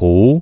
湖